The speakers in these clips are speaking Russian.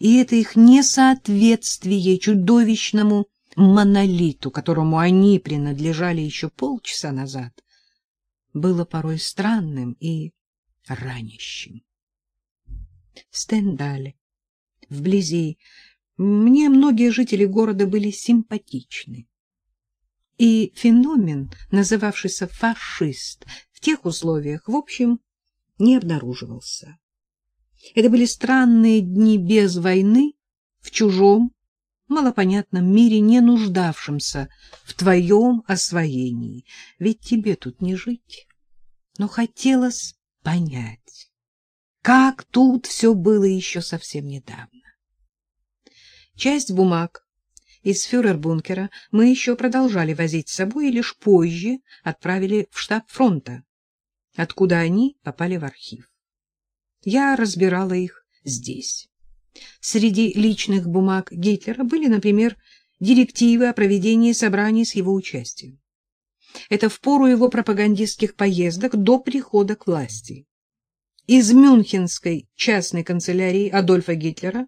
и это их несоответствие чудовищному монолиту, которому они принадлежали еще полчаса назад, было порой странным и ранящим. В Стендале, вблизи, мне многие жители города были симпатичны. И феномен, называвшийся фашист, в тех условиях, в общем, не обнаруживался. Это были странные дни без войны в чужом, малопонятном мире, не нуждавшемся в твоем освоении. Ведь тебе тут не жить. Но хотелось понять, как тут все было еще совсем недавно. Часть бумаг из фюрер-бункера мы еще продолжали возить с собой и лишь позже отправили в штаб фронта, откуда они попали в архив. Я разбирала их здесь. Среди личных бумаг Гитлера были, например, директивы о проведении собраний с его участием. Это в пору его пропагандистских поездок до прихода к власти. Из Мюнхенской частной канцелярии Адольфа Гитлера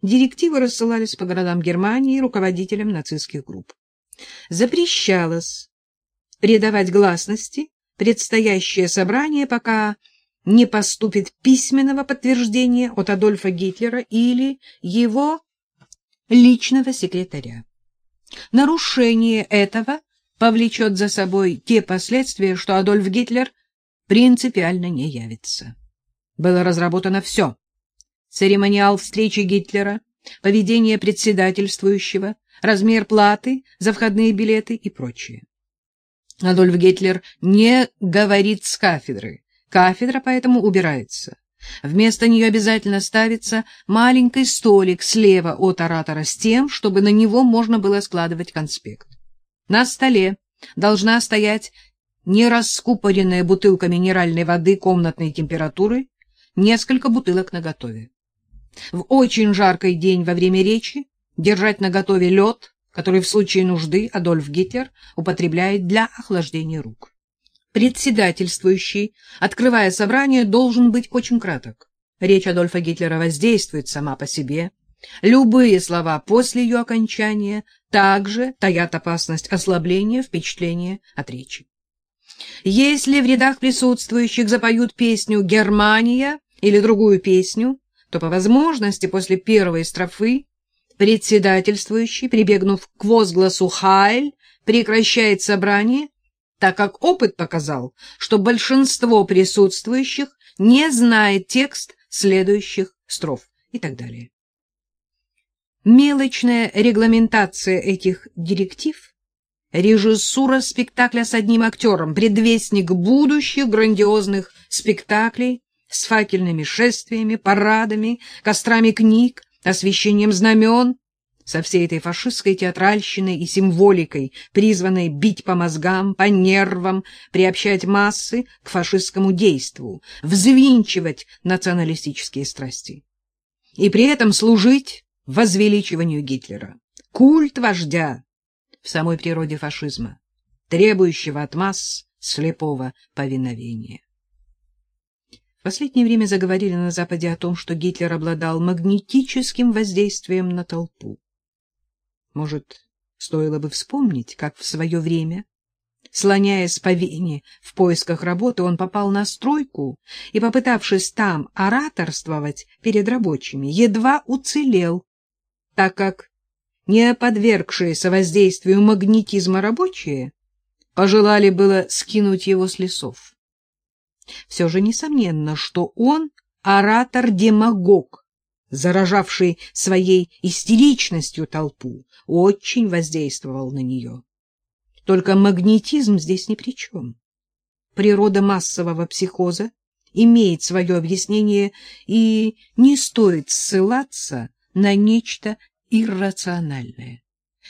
директивы рассылались по городам Германии руководителям нацистских групп. Запрещалось придавать гласности предстоящее собрание, пока не поступит письменного подтверждения от Адольфа Гитлера или его личного секретаря. Нарушение этого повлечет за собой те последствия, что Адольф Гитлер принципиально не явится. Было разработано все. Церемониал встречи Гитлера, поведение председательствующего, размер платы за входные билеты и прочее. Адольф Гитлер не говорит с кафедры, Кафедра поэтому убирается. Вместо нее обязательно ставится маленький столик слева от оратора с тем, чтобы на него можно было складывать конспект. На столе должна стоять нераскупоренная бутылка минеральной воды комнатной температуры, несколько бутылок наготове. В очень жаркий день во время речи держать наготове лед, который в случае нужды Адольф Гитлер употребляет для охлаждения рук. Председательствующий, открывая собрание, должен быть очень краток. Речь Адольфа Гитлера воздействует сама по себе. Любые слова после ее окончания также таят опасность ослабления впечатления от речи. Если в рядах присутствующих запоют песню «Германия» или другую песню, то по возможности после первой строфы председательствующий, прибегнув к возгласу «Хайль», прекращает собрание так как опыт показал, что большинство присутствующих не знает текст следующих строф и так далее. Мелочная регламентация этих директив, режиссура спектакля с одним актером, предвестник будущих грандиозных спектаклей с факельными шествиями, парадами, кострами книг, освещением знамен, со всей этой фашистской театральщиной и символикой, призванной бить по мозгам, по нервам, приобщать массы к фашистскому действу, взвинчивать националистические страсти. И при этом служить возвеличиванию Гитлера. Культ вождя в самой природе фашизма, требующего от масс слепого повиновения. В последнее время заговорили на Западе о том, что Гитлер обладал магнетическим воздействием на толпу. Может, стоило бы вспомнить, как в свое время, слоняясь по Вене в поисках работы, он попал на стройку и, попытавшись там ораторствовать перед рабочими, едва уцелел, так как не подвергшиеся воздействию магнетизма рабочие пожелали было скинуть его с лесов. Все же несомненно, что он оратор-демагог, заражавший своей истеричностью толпу, очень воздействовал на нее. Только магнетизм здесь ни при чем. Природа массового психоза имеет свое объяснение, и не стоит ссылаться на нечто иррациональное.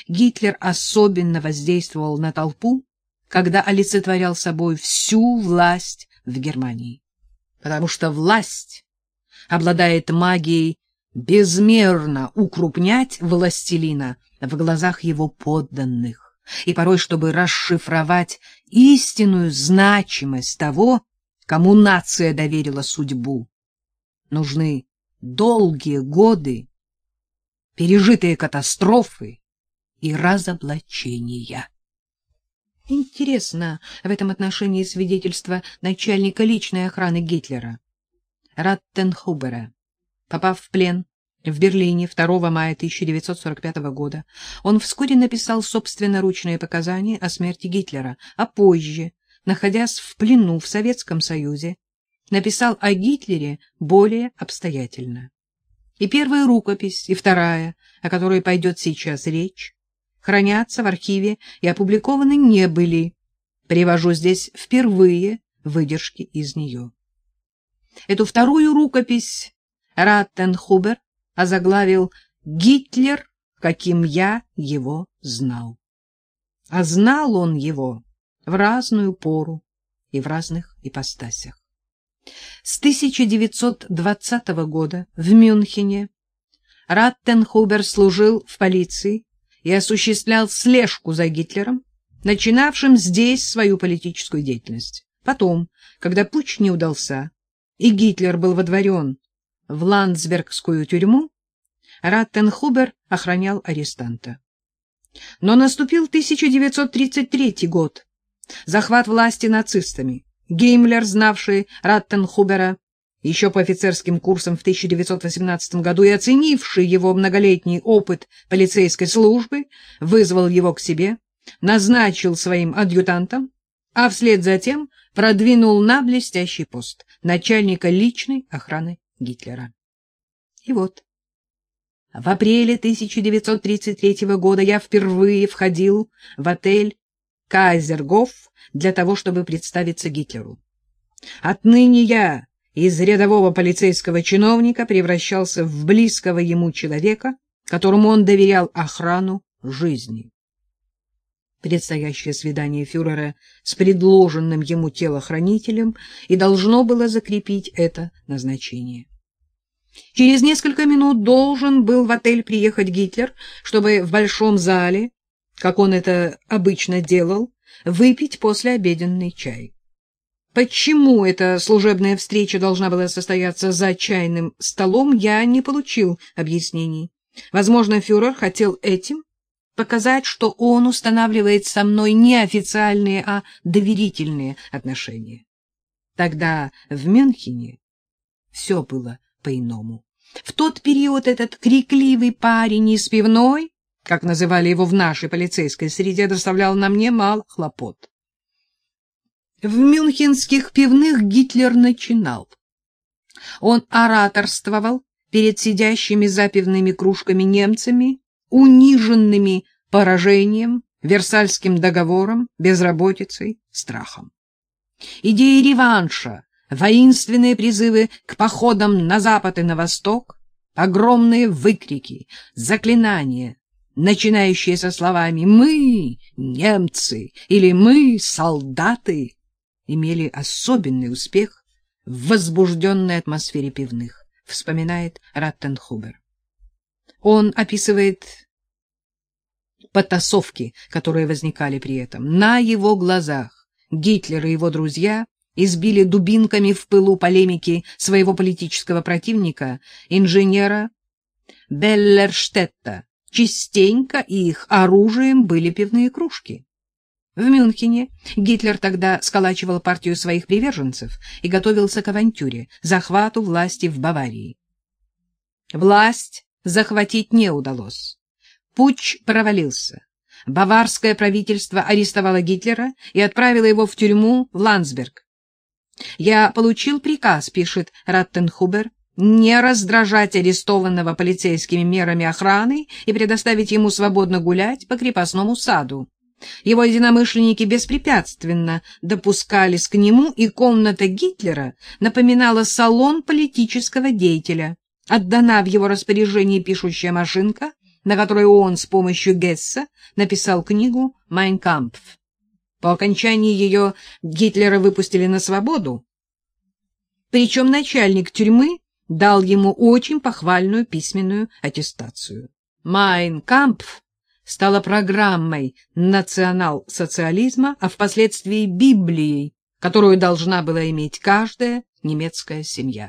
Гитлер особенно воздействовал на толпу, когда олицетворял собой всю власть в Германии. Потому что власть обладает магией безмерно укрупнять властелина в глазах его подданных, и порой, чтобы расшифровать истинную значимость того, кому нация доверила судьбу, нужны долгие годы пережитые катастрофы и разоблачения. Интересно в этом отношении свидетельство начальника личной охраны Гитлера, Раттенхубера. Попав в плен в Берлине 2 мая 1945 года, он вскоре написал собственноручные показания о смерти Гитлера, а позже, находясь в плену в Советском Союзе, написал о Гитлере более обстоятельно. И первая рукопись, и вторая, о которой пойдет сейчас речь, хранятся в архиве и опубликованы не были. Привожу здесь впервые выдержки из нее. Эту вторую рукопись Раттенхубер озаглавил «Гитлер, каким я его знал». А знал он его в разную пору и в разных ипостасях. С 1920 года в Мюнхене Раттенхубер служил в полиции и осуществлял слежку за Гитлером, начинавшим здесь свою политическую деятельность. Потом, когда путч не удался, и Гитлер был водворен в Ландсбергскую тюрьму, Раттенхубер охранял арестанта. Но наступил 1933 год, захват власти нацистами. Геймлер, знавший Раттенхубера еще по офицерским курсам в 1918 году и оценивший его многолетний опыт полицейской службы, вызвал его к себе, назначил своим адъютантом, а вслед за тем продвинул на блестящий пост начальника личной охраны Гитлера. И вот, в апреле 1933 года я впервые входил в отель Кайзергоф для того, чтобы представиться Гитлеру. Отныне я из рядового полицейского чиновника превращался в близкого ему человека, которому он доверял охрану жизни. Предстоящее свидание фюрера с предложенным ему телохранителем и должно было закрепить это назначение. Через несколько минут должен был в отель приехать Гитлер, чтобы в большом зале, как он это обычно делал, выпить послеобеденный чай. Почему эта служебная встреча должна была состояться за чайным столом, я не получил объяснений. Возможно, фюрер хотел этим показать, что он устанавливает со мной не официальные, а доверительные отношения. Тогда в Мюнхене все было по-иному. В тот период этот крикливый парень из пивной, как называли его в нашей полицейской среде, доставлял нам немало хлопот. В мюнхенских пивных Гитлер начинал. Он ораторствовал перед сидящими за пивными кружками немцами, униженными поражением, Версальским договором, безработицей, страхом. Идеи реванша, воинственные призывы к походам на запад и на восток, огромные выкрики, заклинания, начинающие со словами «Мы — немцы» или «Мы — солдаты», имели особенный успех в возбужденной атмосфере пивных, вспоминает Раттенхубер. Он описывает потасовки, которые возникали при этом. На его глазах Гитлер и его друзья избили дубинками в пылу полемики своего политического противника, инженера Беллерштетта. Частенько их оружием были пивные кружки. В Мюнхене Гитлер тогда сколачивал партию своих приверженцев и готовился к авантюре, захвату власти в Баварии. Власть захватить не удалось. Путч провалился. Баварское правительство арестовало Гитлера и отправило его в тюрьму в Ландсберг. «Я получил приказ», — пишет Раттенхубер, «не раздражать арестованного полицейскими мерами охраны и предоставить ему свободно гулять по крепостному саду. Его единомышленники беспрепятственно допускались к нему, и комната Гитлера напоминала салон политического деятеля. Отдана в его распоряжение пишущая машинка, на которой он с помощью Гесса написал книгу «Майн Кампф». По окончании ее Гитлера выпустили на свободу. Причем начальник тюрьмы дал ему очень похвальную письменную аттестацию. «Майн Кампф» стала программой национал-социализма, а впоследствии Библией, которую должна была иметь каждая немецкая семья.